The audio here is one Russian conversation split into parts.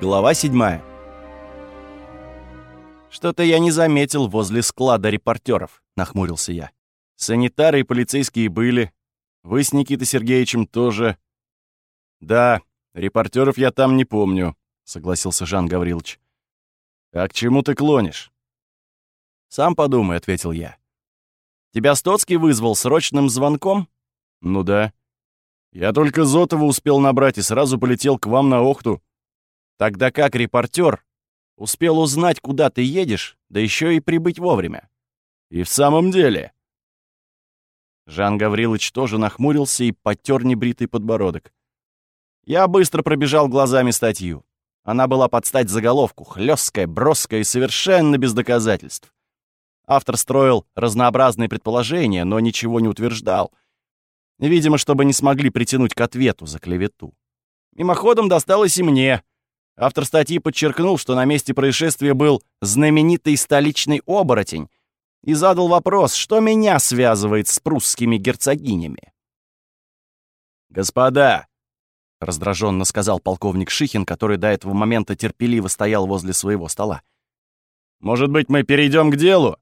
Глава 7. «Что-то я не заметил возле склада репортеров, нахмурился я. «Санитары и полицейские были. Вы с Никитой Сергеевичем тоже». «Да, репортеров я там не помню», — согласился Жан Гаврилович. «А к чему ты клонишь?» «Сам подумай», — ответил я. «Тебя Стоцкий вызвал срочным звонком?» «Ну да. Я только Зотова успел набрать и сразу полетел к вам на Охту». «Тогда как репортер успел узнать, куда ты едешь, да еще и прибыть вовремя?» «И в самом деле...» Жан Гаврилович тоже нахмурился и потер небритый подбородок. Я быстро пробежал глазами статью. Она была под стать заголовку, хлесткая, броская и совершенно без доказательств. Автор строил разнообразные предположения, но ничего не утверждал. Видимо, чтобы не смогли притянуть к ответу за клевету. Мимоходом досталось и мне. Автор статьи подчеркнул, что на месте происшествия был знаменитый столичный оборотень, и задал вопрос, что меня связывает с прусскими герцогинями. «Господа!» — раздраженно сказал полковник Шихин, который до этого момента терпеливо стоял возле своего стола. «Может быть, мы перейдем к делу?»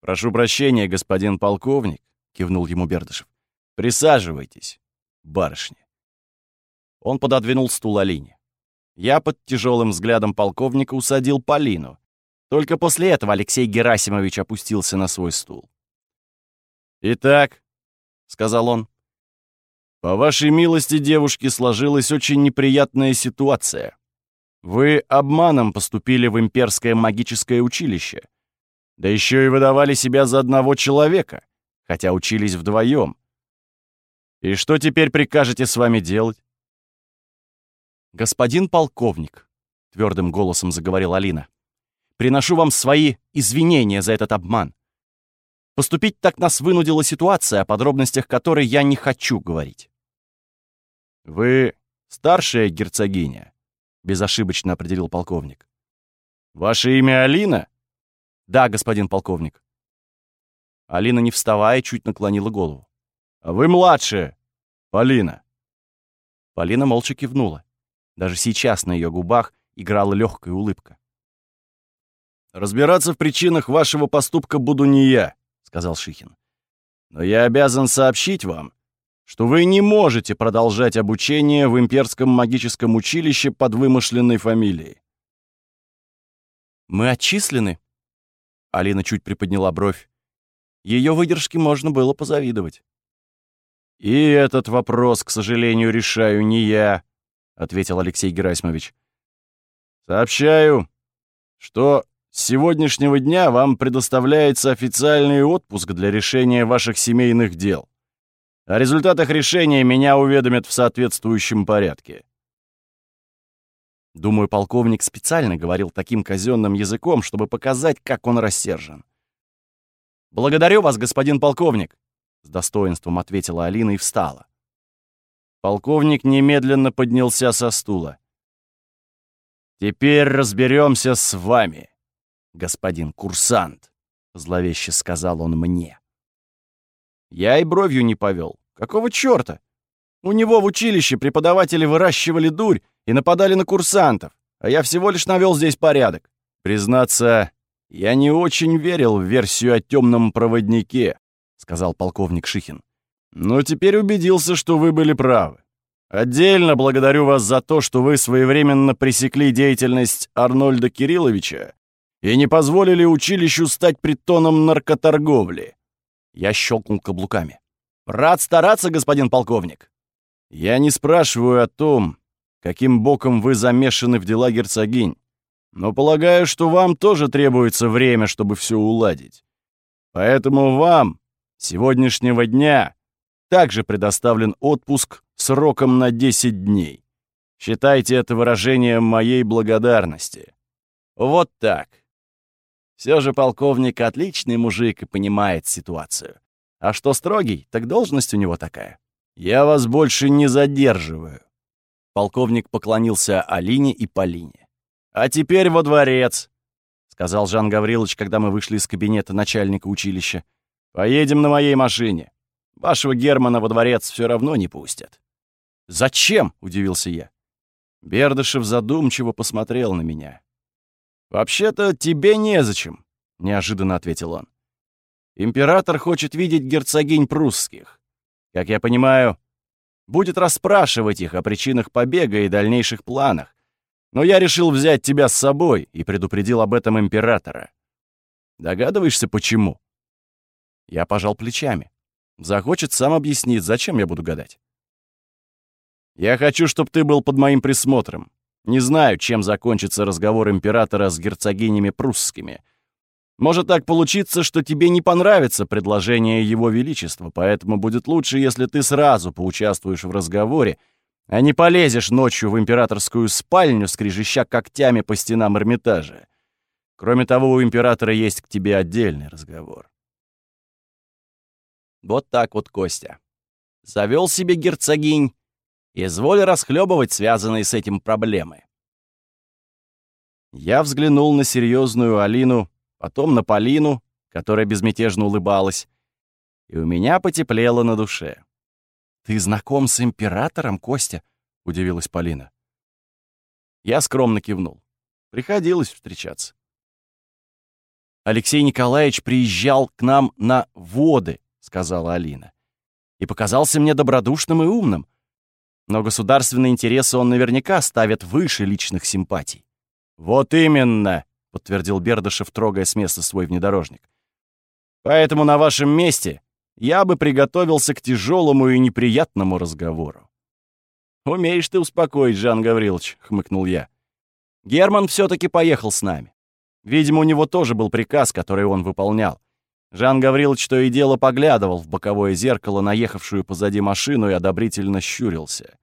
«Прошу прощения, господин полковник», — кивнул ему Бердышев. «Присаживайтесь, барышня». Он пододвинул стул Алине. Я под тяжелым взглядом полковника усадил Полину, только после этого Алексей Герасимович опустился на свой стул. «Итак», — сказал он, — «по вашей милости, девушки, сложилась очень неприятная ситуация. Вы обманом поступили в имперское магическое училище, да еще и выдавали себя за одного человека, хотя учились вдвоем. И что теперь прикажете с вами делать?» «Господин полковник», — твердым голосом заговорила Алина, — Приношу вам свои извинения за этот обман. Поступить так нас вынудила ситуация, о подробностях которой я не хочу говорить. «Вы старшая герцогиня», — безошибочно определил полковник. «Ваше имя Алина?» «Да, господин полковник». Алина, не вставая, чуть наклонила голову. «А вы младшая, Полина». Полина молча кивнула. Даже сейчас на ее губах играла легкая улыбка. «Разбираться в причинах вашего поступка буду не я», — сказал Шихин. «Но я обязан сообщить вам, что вы не можете продолжать обучение в имперском магическом училище под вымышленной фамилией». «Мы отчислены?» Алина чуть приподняла бровь. Ее выдержке можно было позавидовать. «И этот вопрос, к сожалению, решаю не я», — ответил Алексей Герасимович. «Сообщаю, что с сегодняшнего дня вам предоставляется официальный отпуск для решения ваших семейных дел. О результатах решения меня уведомят в соответствующем порядке. Думаю, полковник специально говорил таким казенным языком, чтобы показать, как он рассержен. «Благодарю вас, господин полковник», — с достоинством ответила Алина и встала. Полковник немедленно поднялся со стула. «Теперь разберемся с вами», господин курсант», — зловеще сказал он мне. Я и бровью не повел. Какого чёрта? У него в училище преподаватели выращивали дурь и нападали на курсантов, а я всего лишь навел здесь порядок. Признаться, я не очень верил в версию о темном проводнике, сказал полковник Шихин. Но теперь убедился, что вы были правы. Отдельно благодарю вас за то, что вы своевременно пресекли деятельность Арнольда Кирилловича и не позволили училищу стать притоном наркоторговли. Я щелкнул каблуками. Рад стараться, господин полковник. Я не спрашиваю о том, каким боком вы замешаны в дела герцогинь, но полагаю, что вам тоже требуется время, чтобы все уладить. Поэтому вам сегодняшнего дня также предоставлен отпуск сроком на 10 дней. Считайте это выражением моей благодарности. Вот так. Все же полковник отличный мужик и понимает ситуацию. А что строгий, так должность у него такая. Я вас больше не задерживаю. Полковник поклонился Алине и Полине. «А теперь во дворец», — сказал Жан Гаврилович, когда мы вышли из кабинета начальника училища. «Поедем на моей машине. Вашего Германа во дворец все равно не пустят». «Зачем?» — удивился я. Бердышев задумчиво посмотрел на меня. «Вообще-то тебе незачем», — неожиданно ответил он. «Император хочет видеть герцогинь прусских. Как я понимаю, будет расспрашивать их о причинах побега и дальнейших планах. Но я решил взять тебя с собой и предупредил об этом императора. Догадываешься, почему?» Я пожал плечами. Захочет, сам объяснит, зачем я буду гадать. «Я хочу, чтобы ты был под моим присмотром. Не знаю, чем закончится разговор императора с герцогинями прусскими. Может так получиться, что тебе не понравится предложение его величества, поэтому будет лучше, если ты сразу поучаствуешь в разговоре, а не полезешь ночью в императорскую спальню, скрежеща когтями по стенам Эрмитажа. Кроме того, у императора есть к тебе отдельный разговор. Вот так вот Костя. Завел себе герцогинь, изволь расхлебывать связанные с этим проблемы. Я взглянул на серьезную Алину, потом на Полину, которая безмятежно улыбалась, и у меня потеплело на душе. «Ты знаком с императором, Костя?» — удивилась Полина. Я скромно кивнул. Приходилось встречаться. Алексей Николаевич приезжал к нам на воды, сказала Алина. И показался мне добродушным и умным. Но государственные интересы он наверняка ставит выше личных симпатий. Вот именно, подтвердил Бердышев, трогая с места свой внедорожник. Поэтому на вашем месте я бы приготовился к тяжелому и неприятному разговору. «Умеешь ты успокоить, Жан Гаврилович», — хмыкнул я. «Герман все таки поехал с нами. Видимо, у него тоже был приказ, который он выполнял. Жан Гаврилович то и дело поглядывал в боковое зеркало наехавшую позади машину и одобрительно щурился.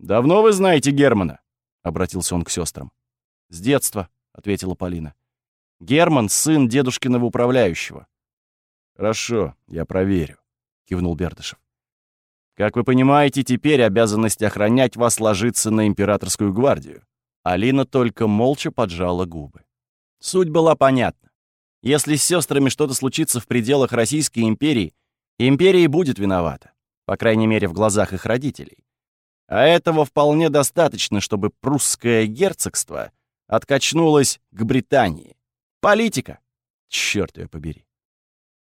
«Давно вы знаете Германа?» — обратился он к сестрам. «С детства», — ответила Полина. «Герман — сын дедушкиного управляющего». «Хорошо, я проверю», — кивнул Бердышев. «Как вы понимаете, теперь обязанность охранять вас ложится на императорскую гвардию». Алина только молча поджала губы. Суть была понятна. Если с сестрами что-то случится в пределах Российской империи, империя будет виновата, по крайней мере, в глазах их родителей. А этого вполне достаточно, чтобы прусское герцогство откачнулось к Британии. Политика. Черт ее побери.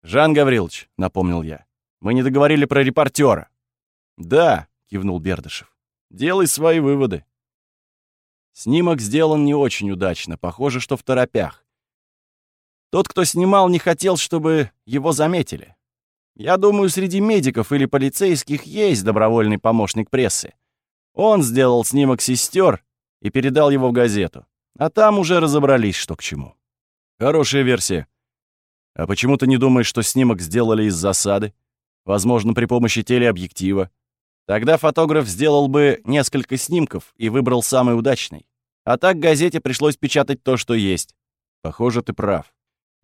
«Жан Гаврилович», — напомнил я, — «мы не договорили про репортера». «Да», — кивнул Бердышев, — «делай свои выводы». Снимок сделан не очень удачно, похоже, что в торопях. Тот, кто снимал, не хотел, чтобы его заметили. Я думаю, среди медиков или полицейских есть добровольный помощник прессы. Он сделал снимок сестер и передал его в газету. А там уже разобрались, что к чему. Хорошая версия. А почему ты не думаешь, что снимок сделали из засады? Возможно, при помощи телеобъектива. Тогда фотограф сделал бы несколько снимков и выбрал самый удачный. А так газете пришлось печатать то, что есть. Похоже, ты прав.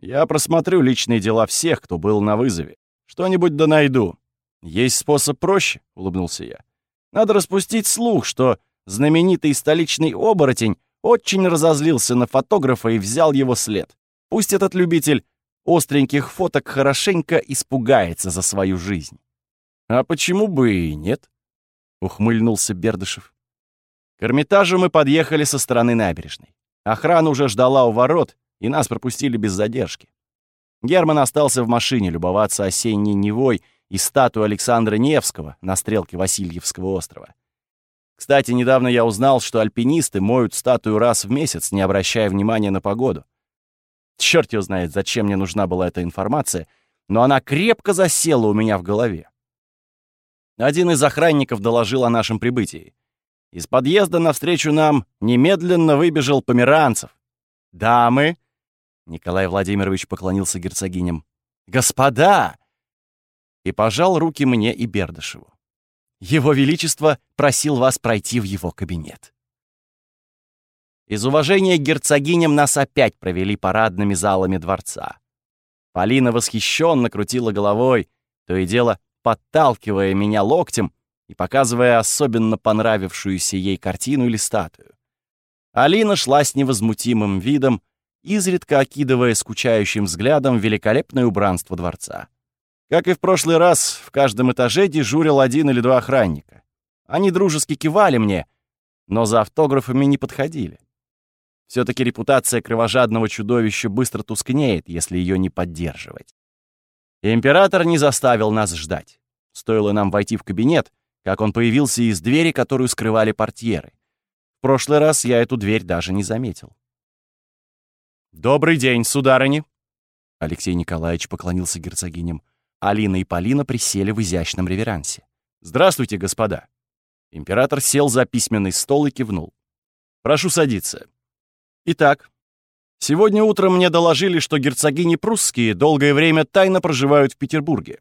Я просмотрю личные дела всех, кто был на вызове. Что-нибудь да найду. Есть способ проще, — улыбнулся я. Надо распустить слух, что знаменитый столичный оборотень очень разозлился на фотографа и взял его след. Пусть этот любитель остреньких фоток хорошенько испугается за свою жизнь. «А почему бы и нет?» — ухмыльнулся Бердышев. К Эрмитажу мы подъехали со стороны набережной. Охрана уже ждала у ворот, и нас пропустили без задержки. Герман остался в машине любоваться осенней Невой и статуей Александра Невского на стрелке Васильевского острова. Кстати, недавно я узнал, что альпинисты моют статую раз в месяц, не обращая внимания на погоду. Черт его знает, зачем мне нужна была эта информация, но она крепко засела у меня в голове. Один из охранников доложил о нашем прибытии. Из подъезда навстречу нам немедленно выбежал Померанцев. «Дамы!» — Николай Владимирович поклонился герцогиням. «Господа!» И пожал руки мне и Бердышеву. «Его Величество просил вас пройти в его кабинет». Из уважения к герцогиням нас опять провели парадными залами дворца. Полина восхищенно крутила головой, то и дело подталкивая меня локтем и показывая особенно понравившуюся ей картину или статую. Алина шла с невозмутимым видом, изредка окидывая скучающим взглядом великолепное убранство дворца. Как и в прошлый раз, в каждом этаже дежурил один или два охранника. Они дружески кивали мне, но за автографами не подходили. все таки репутация кровожадного чудовища быстро тускнеет, если ее не поддерживать. император не заставил нас ждать. Стоило нам войти в кабинет, как он появился из двери, которую скрывали портьеры. В прошлый раз я эту дверь даже не заметил. «Добрый день, сударыни!» Алексей Николаевич поклонился герцогиням. Алина и Полина присели в изящном реверансе. «Здравствуйте, господа!» Император сел за письменный стол и кивнул. «Прошу садиться. Итак, сегодня утром мне доложили, что герцогини прусские долгое время тайно проживают в Петербурге.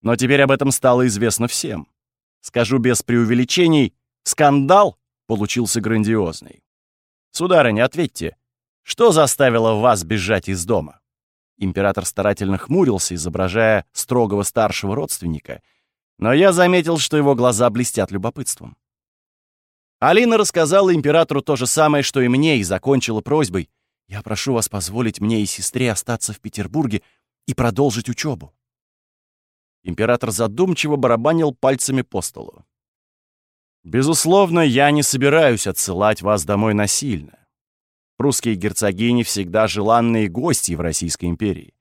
Но теперь об этом стало известно всем. Скажу без преувеличений, скандал получился грандиозный. Сударыня, ответьте, что заставило вас бежать из дома? Император старательно хмурился, изображая строгого старшего родственника, но я заметил, что его глаза блестят любопытством. Алина рассказала императору то же самое, что и мне, и закончила просьбой «Я прошу вас позволить мне и сестре остаться в Петербурге и продолжить учебу. Император задумчиво барабанил пальцами по столу. «Безусловно, я не собираюсь отсылать вас домой насильно. Прусские герцогини всегда желанные гости в Российской империи.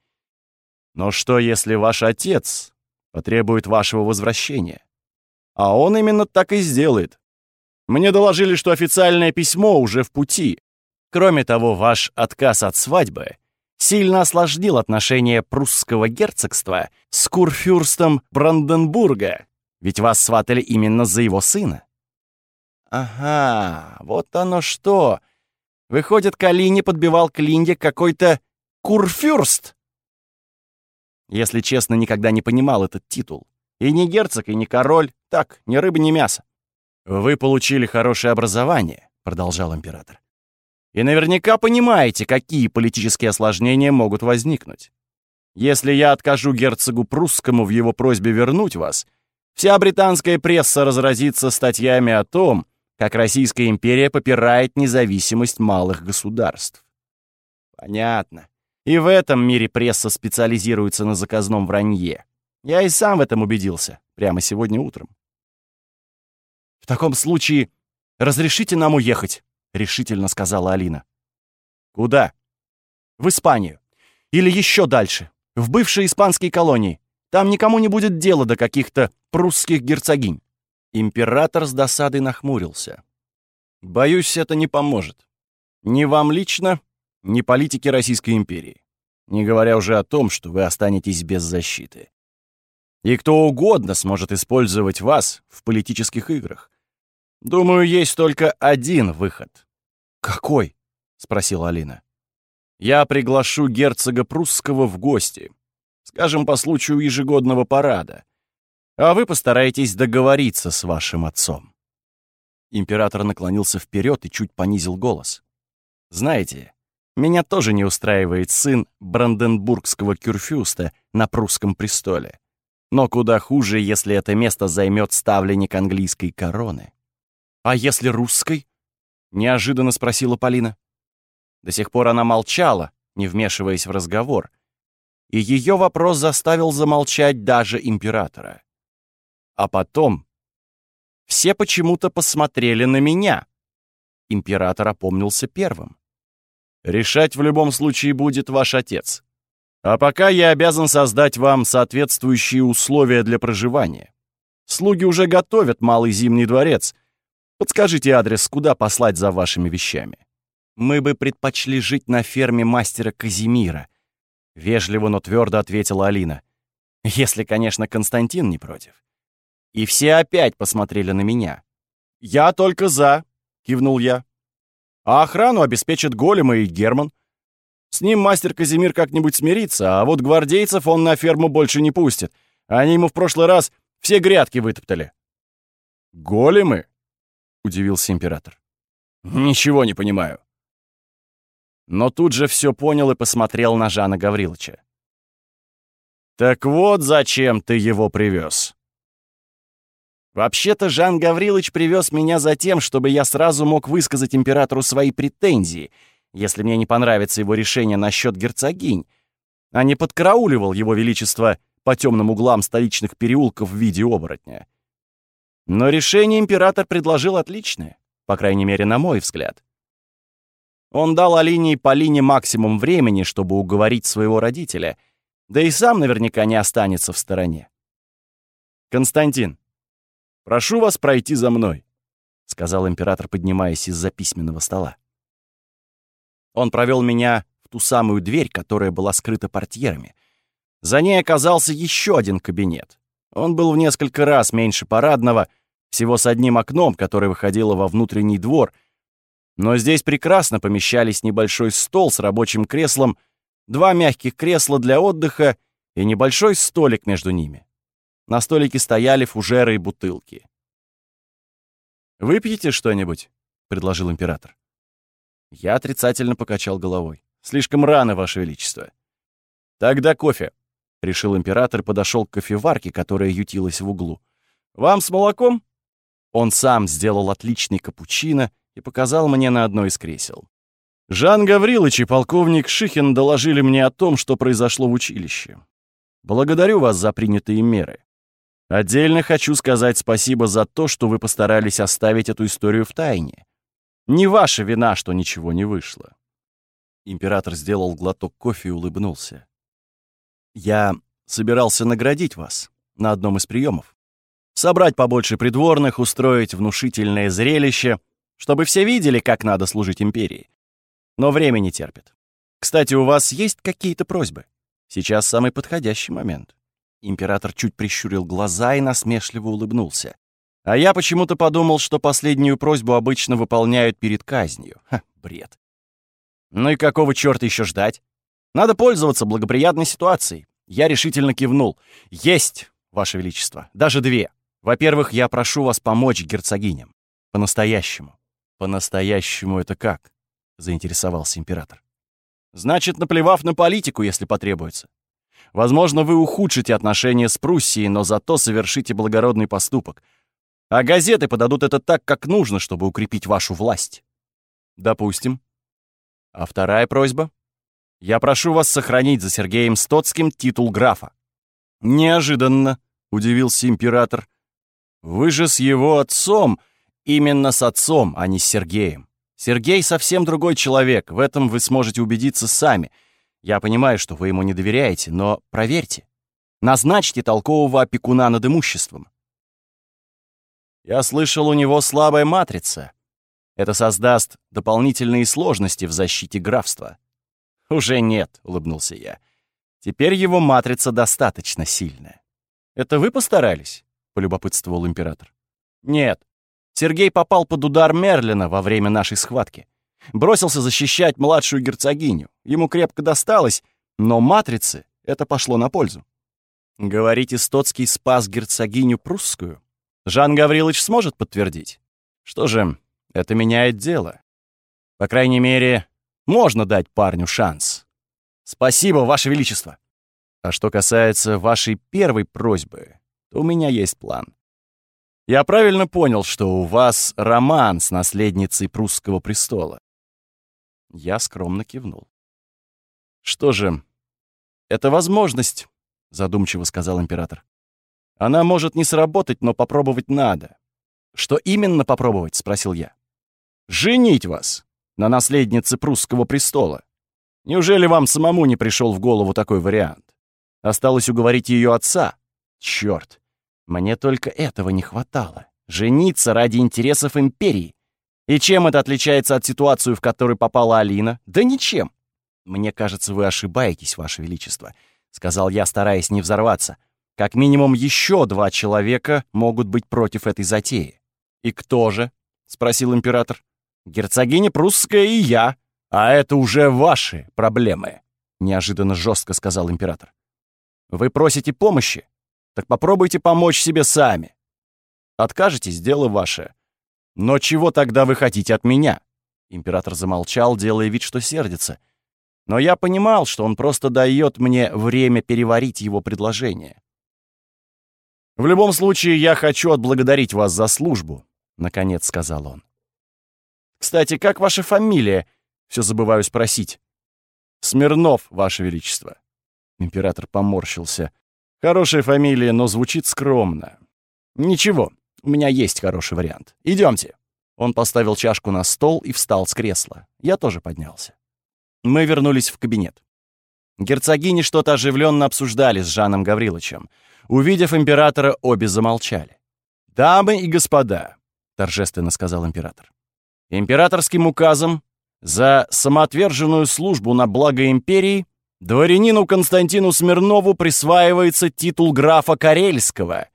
Но что, если ваш отец потребует вашего возвращения? А он именно так и сделает. Мне доложили, что официальное письмо уже в пути. Кроме того, ваш отказ от свадьбы — сильно осложнил отношения прусского герцогства с курфюрстом Бранденбурга, ведь вас сватали именно за его сына. Ага, вот оно что. Выходит, Калине подбивал к Линде какой-то курфюрст. Если честно, никогда не понимал этот титул. И не герцог, и не король. Так, ни рыба, ни мясо. «Вы получили хорошее образование», — продолжал император. И наверняка понимаете, какие политические осложнения могут возникнуть. Если я откажу герцогу прусскому в его просьбе вернуть вас, вся британская пресса разразится статьями о том, как Российская империя попирает независимость малых государств. Понятно. И в этом мире пресса специализируется на заказном вранье. Я и сам в этом убедился, прямо сегодня утром. В таком случае разрешите нам уехать, — решительно сказала Алина. «Куда?» «В Испанию. Или еще дальше, в бывшие испанские колонии. Там никому не будет дела до каких-то прусских герцогинь». Император с досадой нахмурился. «Боюсь, это не поможет. Ни вам лично, ни политике Российской империи. Не говоря уже о том, что вы останетесь без защиты. И кто угодно сможет использовать вас в политических играх. Думаю, есть только один выход. Какой? спросила Алина. Я приглашу герцога прусского в гости. Скажем, по случаю ежегодного парада. А вы постарайтесь договориться с вашим отцом. Император наклонился вперед и чуть понизил голос. Знаете, меня тоже не устраивает сын Бранденбургского кюрфюста на прусском престоле. Но куда хуже, если это место займет ставленник английской короны. «А если русской?» — неожиданно спросила Полина. До сих пор она молчала, не вмешиваясь в разговор. И ее вопрос заставил замолчать даже императора. А потом все почему-то посмотрели на меня. Император опомнился первым. «Решать в любом случае будет ваш отец. А пока я обязан создать вам соответствующие условия для проживания. Слуги уже готовят малый зимний дворец — Подскажите адрес, куда послать за вашими вещами. Мы бы предпочли жить на ферме мастера Казимира. Вежливо, но твердо ответила Алина. Если, конечно, Константин не против. И все опять посмотрели на меня. «Я только за», — кивнул я. «А охрану обеспечат Голема и Герман. С ним мастер Казимир как-нибудь смирится, а вот гвардейцев он на ферму больше не пустит. Они ему в прошлый раз все грядки вытоптали». «Големы?» — удивился император. «Ничего не понимаю». Но тут же все понял и посмотрел на Жана Гавриловича. «Так вот зачем ты его привез. Вообще-то Жан Гаврилович привез меня за тем, чтобы я сразу мог высказать императору свои претензии, если мне не понравится его решение насчет герцогинь, а не подкарауливал его величество по темным углам столичных переулков в виде оборотня. Но решение император предложил отличное. по крайней мере, на мой взгляд. Он дал Алине и Полине максимум времени, чтобы уговорить своего родителя, да и сам наверняка не останется в стороне. «Константин, прошу вас пройти за мной», — сказал император, поднимаясь из-за письменного стола. Он провел меня в ту самую дверь, которая была скрыта портьерами. За ней оказался еще один кабинет. Он был в несколько раз меньше парадного, всего с одним окном, которое выходило во внутренний двор, но здесь прекрасно помещались небольшой стол с рабочим креслом, два мягких кресла для отдыха и небольшой столик между ними. На столике стояли фужеры и бутылки. «Выпьете что-нибудь?» — предложил император. Я отрицательно покачал головой. «Слишком рано, Ваше Величество». «Тогда кофе», — решил император и подошел к кофеварке, которая ютилась в углу. «Вам с молоком?» Он сам сделал отличный капучино и показал мне на одно из кресел. Жан Гаврилович и полковник Шихин доложили мне о том, что произошло в училище. Благодарю вас за принятые меры. Отдельно хочу сказать спасибо за то, что вы постарались оставить эту историю в тайне. Не ваша вина, что ничего не вышло. Император сделал глоток кофе и улыбнулся. Я собирался наградить вас на одном из приемов. Собрать побольше придворных, устроить внушительное зрелище, чтобы все видели, как надо служить империи. Но время не терпит. Кстати, у вас есть какие-то просьбы? Сейчас самый подходящий момент. Император чуть прищурил глаза и насмешливо улыбнулся. А я почему-то подумал, что последнюю просьбу обычно выполняют перед казнью. Ха, бред. Ну и какого черта еще ждать? Надо пользоваться благоприятной ситуацией. Я решительно кивнул. Есть, Ваше Величество, даже две. Во-первых, я прошу вас помочь герцогиням. По-настоящему. По-настоящему это как? Заинтересовался император. Значит, наплевав на политику, если потребуется. Возможно, вы ухудшите отношения с Пруссией, но зато совершите благородный поступок — а газеты подадут это так, как нужно, чтобы укрепить вашу власть. Допустим. А вторая просьба? Я прошу вас сохранить за Сергеем Стоцким титул графа. Неожиданно, удивился император. Вы же с его отцом, именно с отцом, а не с Сергеем. Сергей совсем другой человек, в этом вы сможете убедиться сами. Я понимаю, что вы ему не доверяете, но проверьте. Назначьте толкового опекуна над имуществом. Я слышал, у него слабая матрица. Это создаст дополнительные сложности в защите графства. Уже нет, улыбнулся я. Теперь его матрица достаточно сильная. Это вы постарались? полюбопытствовал император. Нет. Сергей попал под удар Мерлина во время нашей схватки. Бросился защищать младшую герцогиню. Ему крепко досталось, но матрице это пошло на пользу. Говорите, Стоцкий спас герцогиню прусскую? Жан Гаврилович сможет подтвердить? Что же, это меняет дело. По крайней мере, можно дать парню шанс. Спасибо, Ваше Величество. А что касается вашей первой просьбы, то у меня есть план. Я правильно понял, что у вас роман с наследницей прусского престола? Я скромно кивнул. Что же, это возможность, задумчиво сказал император. Она может не сработать, но попробовать надо. Что именно попробовать, спросил я. Женить вас на наследнице прусского престола. Неужели вам самому не пришел в голову такой вариант? Осталось уговорить ее отца. Черт, мне только этого не хватало. Жениться ради интересов империи. И чем это отличается от ситуации, в которую попала Алина? Да ничем. Мне кажется, вы ошибаетесь, Ваше Величество, сказал я, стараясь не взорваться. Как минимум еще два человека могут быть против этой затеи. «И кто же?» — спросил император. «Герцогиня прусская и я. А это уже ваши проблемы», — неожиданно жестко сказал император. «Вы просите помощи? Так попробуйте помочь себе сами. Откажетесь, дело ваше. Но чего тогда вы хотите от меня?» Император замолчал, делая вид, что сердится. Но я понимал, что он просто дает мне время переварить его предложение. «В любом случае, я хочу отблагодарить вас за службу», — наконец сказал он. «Кстати, как ваша фамилия?» — все забываю спросить. «Смирнов, ваше величество». Император поморщился. «Хорошая фамилия, но звучит скромно». «Ничего, у меня есть хороший вариант. Идемте». Он поставил чашку на стол и встал с кресла. Я тоже поднялся. Мы вернулись в кабинет. Герцогини что-то оживленно обсуждали с Жаном Гавриловичем. Увидев императора, обе замолчали. «Дамы и господа», — торжественно сказал император, «императорским указом за самоотверженную службу на благо империи дворянину Константину Смирнову присваивается титул графа Карельского.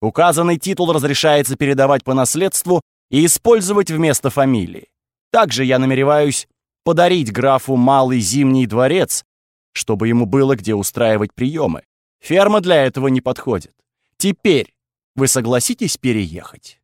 Указанный титул разрешается передавать по наследству и использовать вместо фамилии. Также я намереваюсь подарить графу малый зимний дворец, чтобы ему было где устраивать приемы. Ферма для этого не подходит. Теперь вы согласитесь переехать?